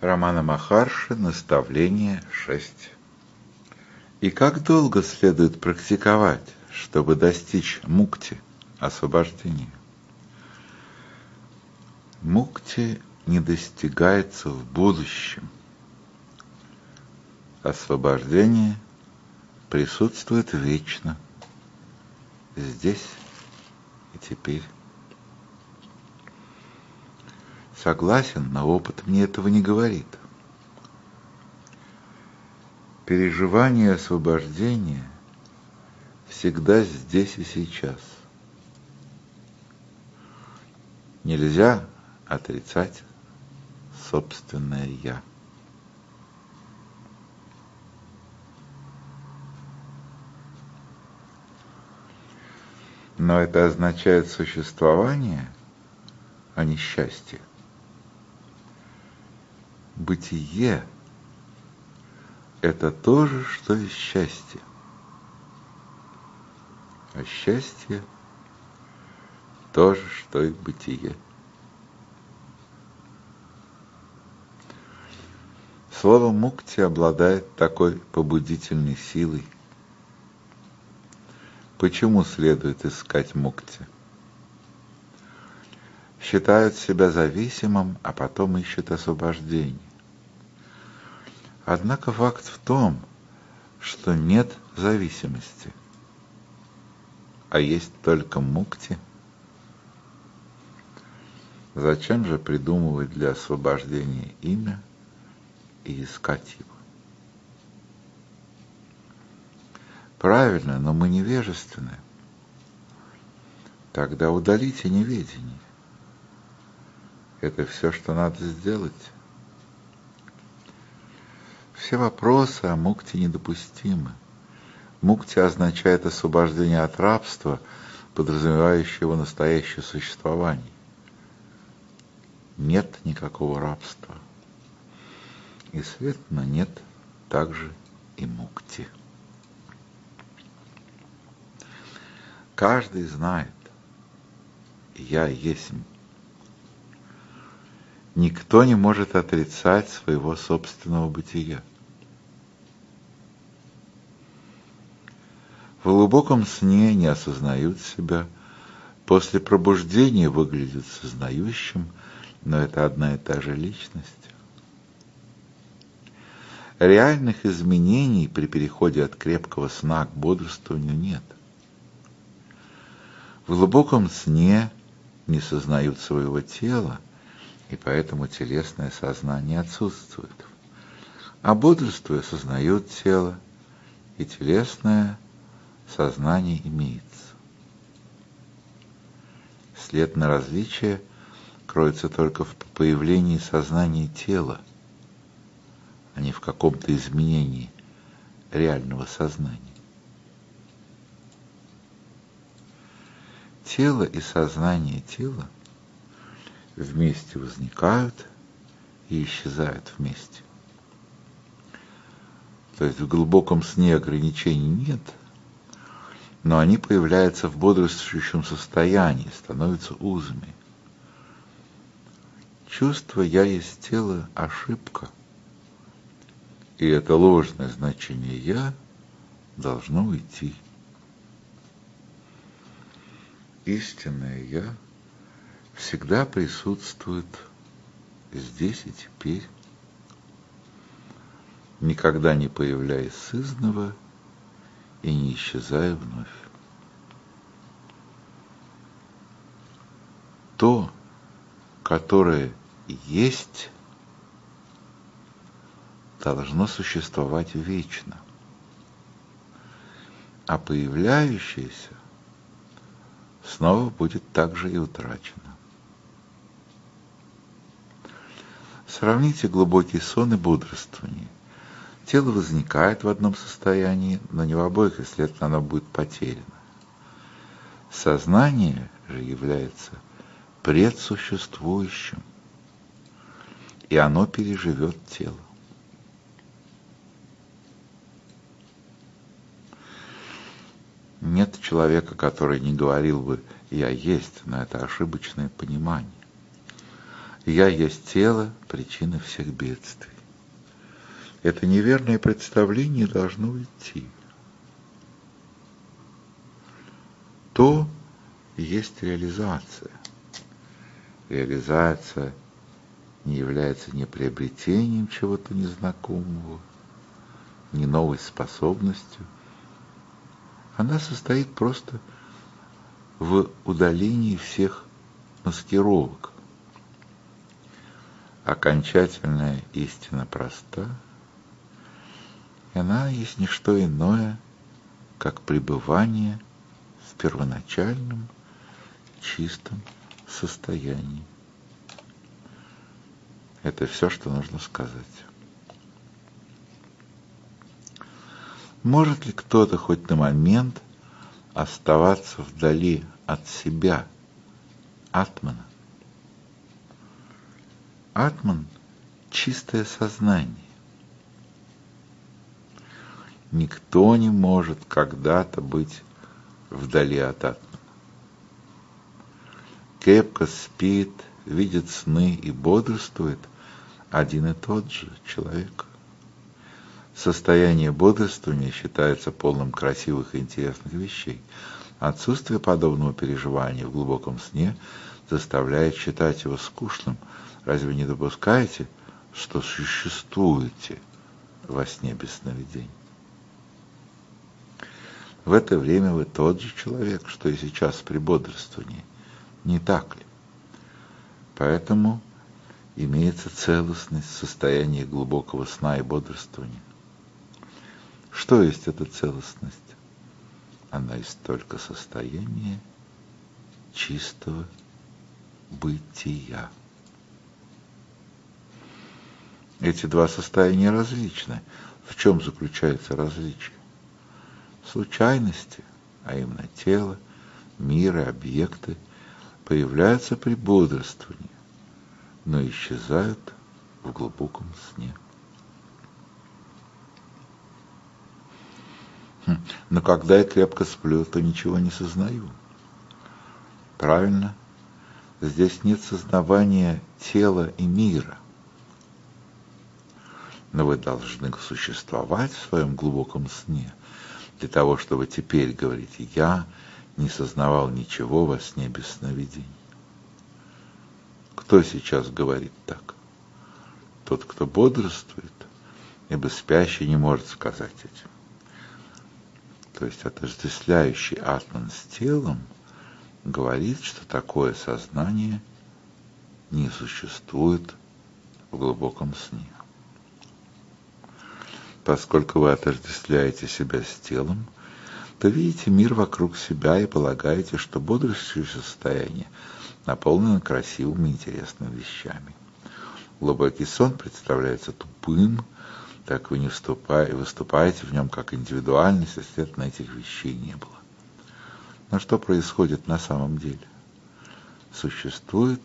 Романа Махарши «Наставление 6». И как долго следует практиковать, чтобы достичь мукти, освобождения? Мукти не достигается в будущем. Освобождение присутствует вечно, здесь и теперь. Согласен, но опыт мне этого не говорит. Переживание освобождения всегда здесь и сейчас. Нельзя отрицать собственное «я». Но это означает существование, а не счастье. Бытие – это то же, что и счастье. А счастье – то же, что и бытие. Слово «мукти» обладает такой побудительной силой. Почему следует искать мукти? Считают себя зависимым, а потом ищут освобождение. Однако факт в том, что нет зависимости, а есть только мукти. Зачем же придумывать для освобождения имя и искать его? Правильно, но мы невежественны. Тогда удалите неведение. Это все, что надо сделать. Все вопросы о мукте недопустимы. Мукти означает освобождение от рабства, подразумевающего настоящее существование. Нет никакого рабства. И, следовательно, нет также и мукти. Каждый знает, я есть. Никто не может отрицать своего собственного бытия. В глубоком сне не осознают себя, после пробуждения выглядят сознающим, но это одна и та же личность. Реальных изменений при переходе от крепкого сна к бодрствованию нет. В глубоком сне не сознают своего тела, и поэтому телесное сознание отсутствует. А бодрствуя сознают тело, и телесное сознание имеется. След на различие кроется только в появлении сознания тела, а не в каком-то изменении реального сознания. Тело и сознание тела вместе возникают и исчезают вместе. То есть в глубоком сне ограничений нет, но они появляются в бодрствующем состоянии, становятся узами. Чувство «я есть тело» – ошибка. И это ложное значение «я» должно уйти истинное Я всегда присутствует здесь и теперь, никогда не появляясь сызного и не исчезая вновь. То, которое есть, должно существовать вечно, а появляющееся снова будет также и утрачено. Сравните глубокий сон и бодрствование. Тело возникает в одном состоянии, но не в обоих, и, следовательно, оно будет потеряно. Сознание же является предсуществующим, и оно переживет тело. Нет человека, который не говорил бы «я есть», но это ошибочное понимание. Я есть тело, причина всех бедствий. Это неверное представление должно уйти. То есть реализация. Реализация не является ни приобретением чего-то незнакомого, ни новой способностью. Она состоит просто в удалении всех маскировок. Окончательная истина проста, и она есть не что иное, как пребывание в первоначальном чистом состоянии. Это все, что нужно сказать. Может ли кто-то хоть на момент оставаться вдали от себя, атмана? Атман – чистое сознание. Никто не может когда-то быть вдали от атмана. Крепко спит, видит сны и бодрствует один и тот же человек. Состояние бодрствования считается полным красивых и интересных вещей. Отсутствие подобного переживания в глубоком сне заставляет считать его скучным. Разве не допускаете, что существуете во сне без сновидений? В это время вы тот же человек, что и сейчас при бодрствовании. Не так ли? Поэтому имеется целостность состояния глубокого сна и бодрствования. Что есть эта целостность? Она есть только состояние чистого бытия. Эти два состояния различны. В чем заключается различие? Случайности, а именно тело, мир и объекты, появляются при бодрствовании, но исчезают в глубоком сне. Но когда я крепко сплю, то ничего не сознаю. Правильно? Здесь нет сознавания тела и мира. Но вы должны существовать в своем глубоком сне для того, чтобы теперь говорить «я не сознавал ничего во сне без сновидений». Кто сейчас говорит так? Тот, кто бодрствует, ибо спящий не может сказать этим то есть отождествляющий атман с телом, говорит, что такое сознание не существует в глубоком сне. Поскольку вы отождествляете себя с телом, то видите мир вокруг себя и полагаете, что бодрствующее состояние наполнено красивыми интересными вещами. Глубокий сон представляется тупым, так вы не вступаете, выступаете в нем как индивидуальность, естественно, этих вещей не было. Но что происходит на самом деле? Существует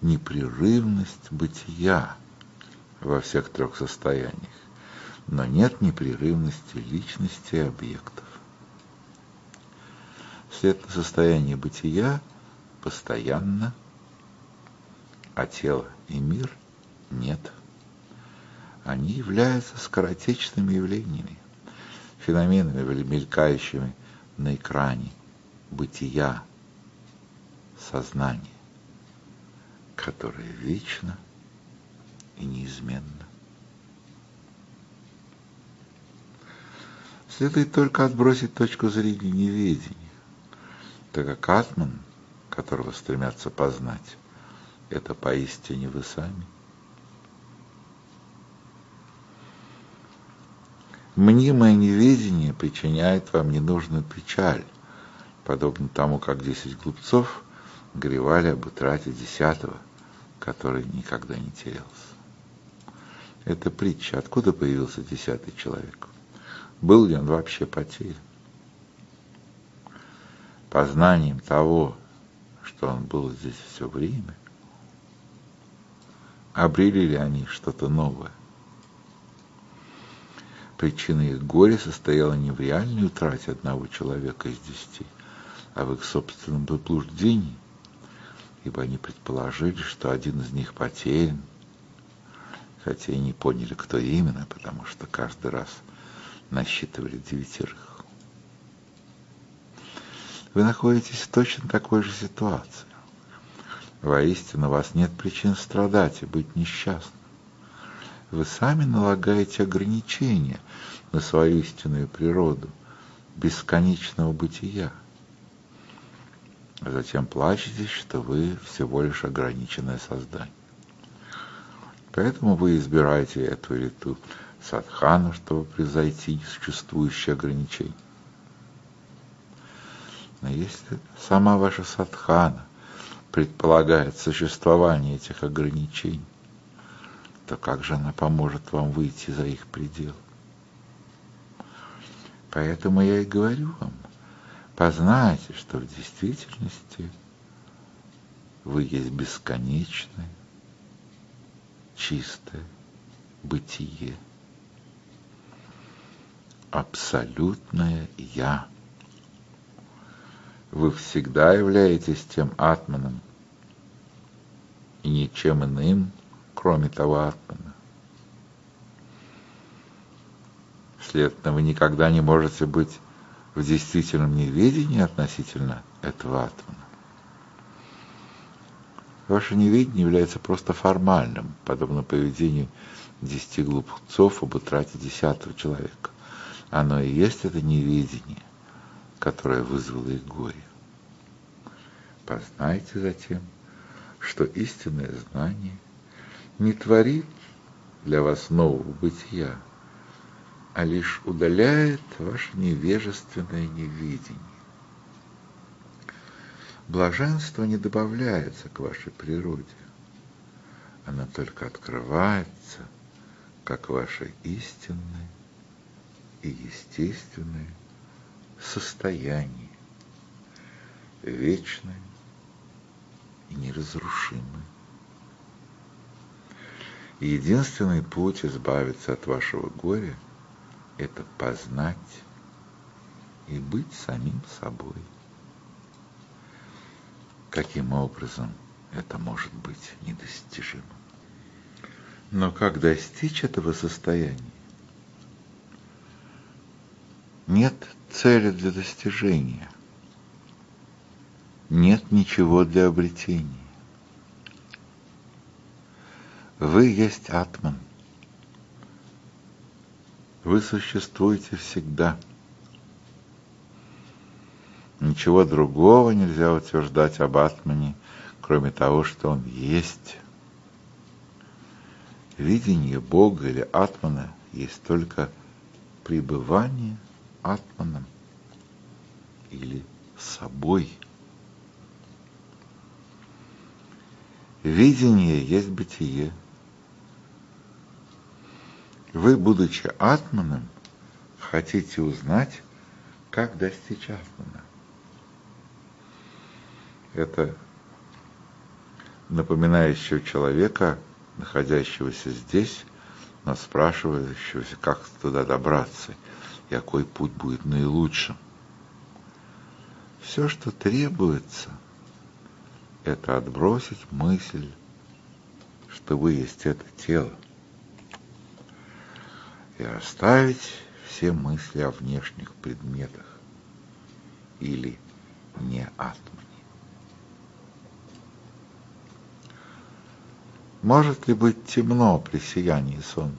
непрерывность бытия во всех трех состояниях, но нет непрерывности личности и объектов. Следовательно, состояние бытия постоянно, а тело и мир нет – они являются скоротечными явлениями, феноменами, мелькающими на экране бытия, сознания, которое вечно и неизменно. Следует только отбросить точку зрения неведения, так как Атман, которого стремятся познать, это поистине вы сами – Мнимое неведение причиняет вам ненужную печаль, подобно тому, как десять глупцов горевали об утрате десятого, который никогда не терялся. Это притча. Откуда появился десятый человек? Был ли он вообще потерян? Познанием того, что он был здесь все время, обрели ли они что-то новое? Причина их горя состояла не в реальной утрате одного человека из десяти, а в их собственном заблуждении, ибо они предположили, что один из них потерян, хотя и не поняли, кто именно, потому что каждый раз насчитывали девятерых. Вы находитесь в точно такой же ситуации. Воистину, у вас нет причин страдать и быть несчастным. Вы сами налагаете ограничения на свою истинную природу бесконечного бытия. А затем плачете, что вы всего лишь ограниченное создание. Поэтому вы избираете эту или ту садхану, чтобы превзойти существующие ограничения. Но если сама ваша садхана предполагает существование этих ограничений, то как же она поможет вам выйти за их пределы? Поэтому я и говорю вам, познайте, что в действительности вы есть бесконечное, чистое бытие, абсолютное «Я». Вы всегда являетесь тем атманом и ничем иным, кроме того атмана. Следовательно, вы никогда не можете быть в действительном неведении относительно этого атмана. Ваше неведение является просто формальным, подобно поведению десяти глупцов об утрате десятого человека. Оно и есть это неведение, которое вызвало их горе. Познайте затем, что истинное знание не творит для вас нового бытия, а лишь удаляет ваше невежественное невидение. Блаженство не добавляется к вашей природе, оно только открывается, как ваше истинное и естественное состояние, вечное и неразрушимое. Единственный путь избавиться от вашего горя – это познать и быть самим собой. Каким образом это может быть недостижимо? Но как достичь этого состояния? Нет цели для достижения. Нет ничего для обретения. Вы есть атман. Вы существуете всегда. Ничего другого нельзя утверждать об атмане, кроме того, что он есть. Видение Бога или атмана есть только пребывание атманом или собой. Видение есть бытие. Вы, будучи атманом, хотите узнать, как достичь атмана. Это напоминающего человека, находящегося здесь, но спрашивающегося, как туда добраться – и какой путь будет наилучшим. Все, что требуется, это отбросить мысль, что вы есть это тело, и оставить все мысли о внешних предметах или не атмане. Может ли быть темно при сиянии солнца?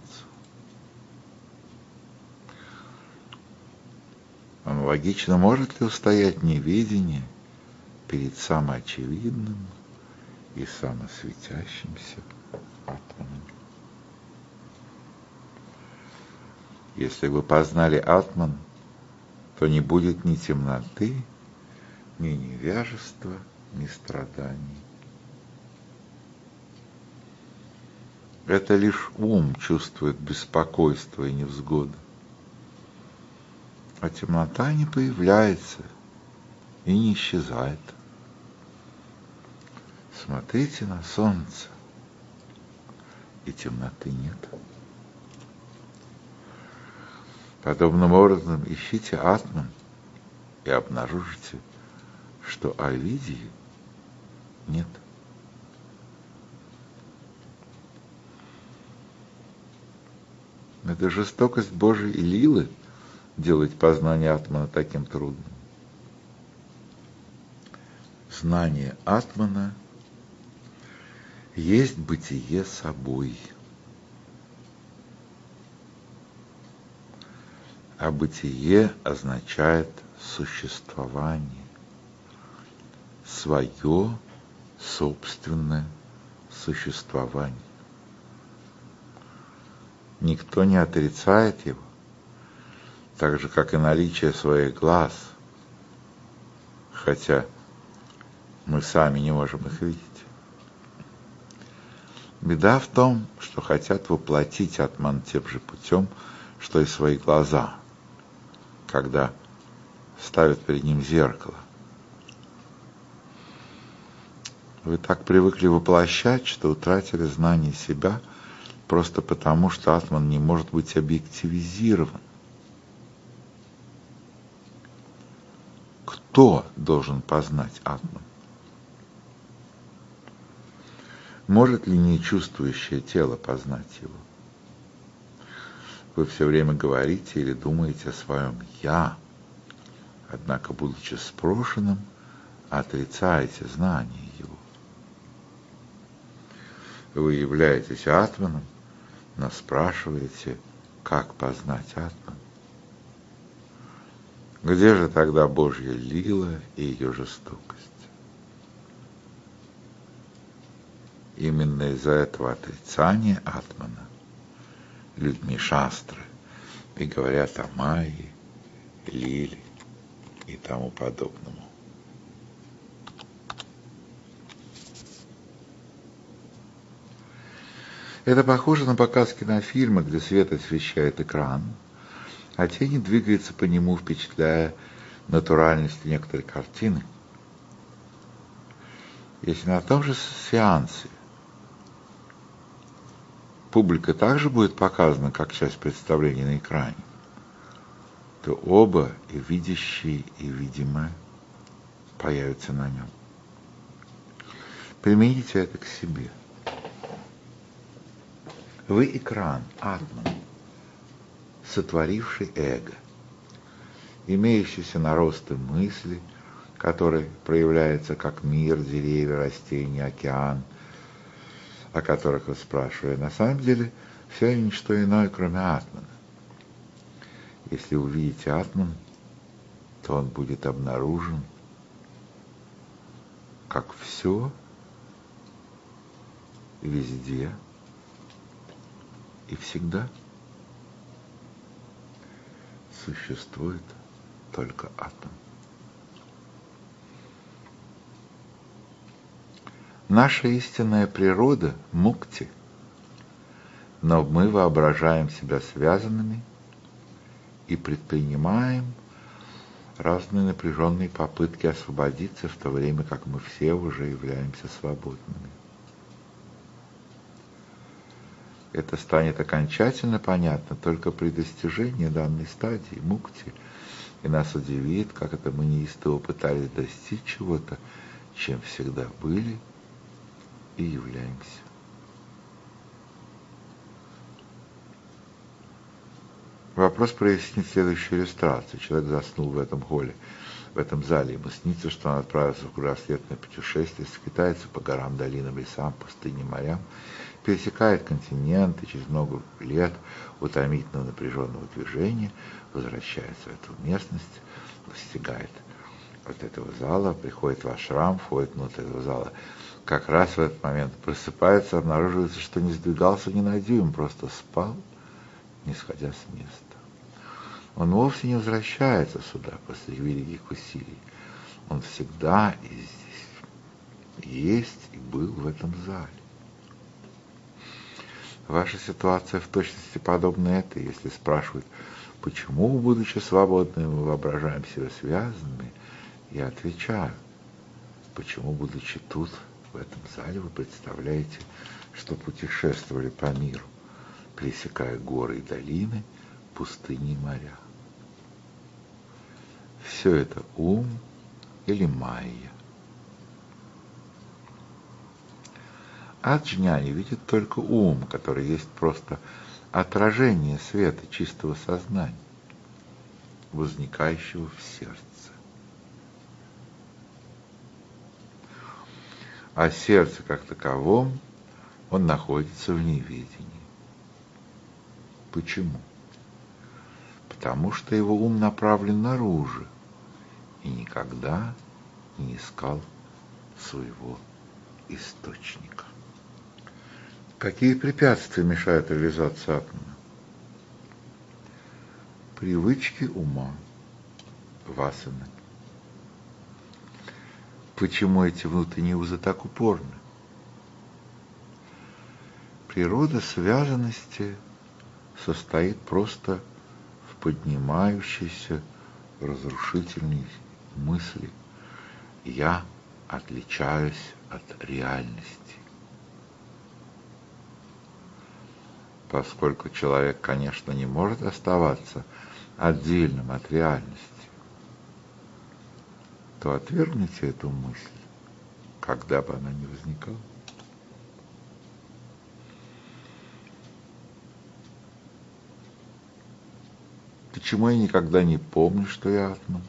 Аналогично, может ли устоять неведение перед самоочевидным и самосветящимся атманом? Если вы познали атман, то не будет ни темноты, ни невяжества, ни страданий. Это лишь ум чувствует беспокойство и невзгоду а темнота не появляется и не исчезает. Смотрите на солнце, и темноты нет. Подобным образом ищите атман и обнаружите, что Овидии нет. Это жестокость Божией Лилы делать познание Атмана таким трудным. Знание Атмана есть бытие собой – А бытие означает существование, свое собственное существование. Никто не отрицает его, так же, как и наличие своих глаз, хотя мы сами не можем их видеть. Беда в том, что хотят воплотить атман тем же путем, что и свои глаза, когда ставят перед ним зеркало. Вы так привыкли воплощать, что утратили знание себя просто потому, что атман не может быть объективизирован. Кто должен познать атман? Может ли нечувствующее тело познать его? Вы все время говорите или думаете о своем «я», однако, будучи спрошенным, отрицаете знание его. Вы являетесь атманом, но спрашиваете, как познать атман. Где же тогда Божья лила и ее жестокость? Именно из-за этого отрицания Атмана людьми шастры и говорят о Майе, Лиле и тому подобному. Это похоже на показ кинофильма, где свет освещает экран, а тени двигаются по нему, впечатляя натуральностью некоторой картины. Если на том же сеансе публика также будет показана как часть представления на экране, то оба, и видящие, и видимое, появятся на нем. Примените это к себе. Вы экран, атман, сотворивший эго, имеющийся наросты мысли, который проявляется как мир, деревья, растения, океан – о которых вы спрашиваете, на самом деле все ничто иное, кроме Атмана. Если увидите Атман, то он будет обнаружен как все, везде и всегда существует только атом. Наша истинная природа – мукти, но мы воображаем себя связанными и предпринимаем разные напряженные попытки освободиться, в то время как мы все уже являемся свободными. Это станет окончательно понятно только при достижении данной стадии мукти, и нас удивит, как это мы неистово пытались достичь чего-то, чем всегда были – и являемся. Вопрос прояснит следующую иллюстрацию. Человек заснул в этом холле, в этом зале. Ему снится, что он отправился в кругосветное путешествие, скитается по горам, долинам, лесам, пустыням, морям, пересекает континенты, через много лет утомительного напряженного движения возвращается в эту местность, достигает вот этого зала, приходит в ашрам, входит внутрь этого зала, как раз в этот момент просыпается, обнаруживается, что не сдвигался ни на дюйм, просто спал, не сходя с места. Он вовсе не возвращается сюда после великих усилий. Он всегда и здесь есть и был в этом зале. Ваша ситуация в точности подобна этой, если спрашивают, почему, будучи свободными, мы воображаем себя связанными, я отвечаю, почему, будучи тут, в этом зале вы представляете, что путешествовали по миру, пересекая горы и долины, пустыни и моря. Все это ум или майя. А джняни видит только ум, который есть просто отражение света чистого сознания, возникающего в сердце. А сердце как таковом, он находится в неведении. Почему? Потому что его ум направлен наружу и никогда не искал своего источника. Какие препятствия мешают реализации атома? Привычки ума, васаны. Почему эти внутренние узы так упорны? Природа связанности состоит просто в поднимающейся разрушительной мысли «я отличаюсь от реальности». Поскольку человек, конечно, не может оставаться отдельным от реальности, то отвергните эту мысль, когда бы она ни возникала. Почему я никогда не помню, что я атман?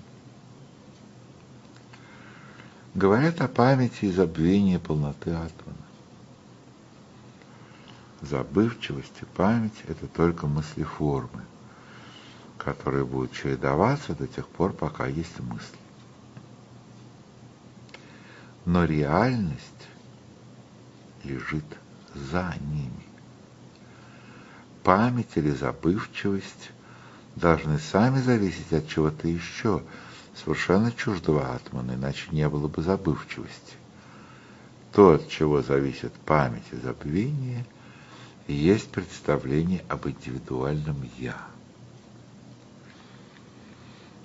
Говорят о памяти и забвении полноты атмана. Забывчивость и память – это только мыслеформы, которые будут чередоваться до тех пор, пока есть мысли. Но реальность лежит за ними. Память или забывчивость должны сами зависеть от чего-то еще, совершенно чуждого атмана, иначе не было бы забывчивости. То, от чего зависит память и забвение, есть представление об индивидуальном «я».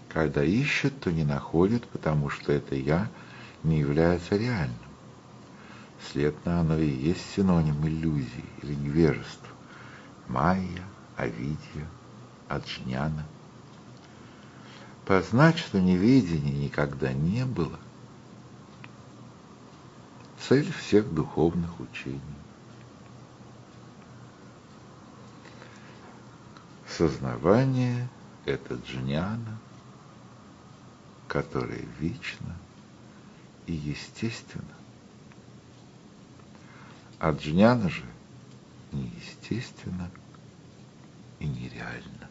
Когда ищет, то не находит, потому что это «я» не является реальным. Следовательно, оно и есть синоним иллюзии или невежества. Майя, Авидия, Аджняна. Познать, что неведения никогда не было, цель всех духовных учений. Сознавание – это джняна, которая вечна и естественно. А джняна же неестественно и нереально.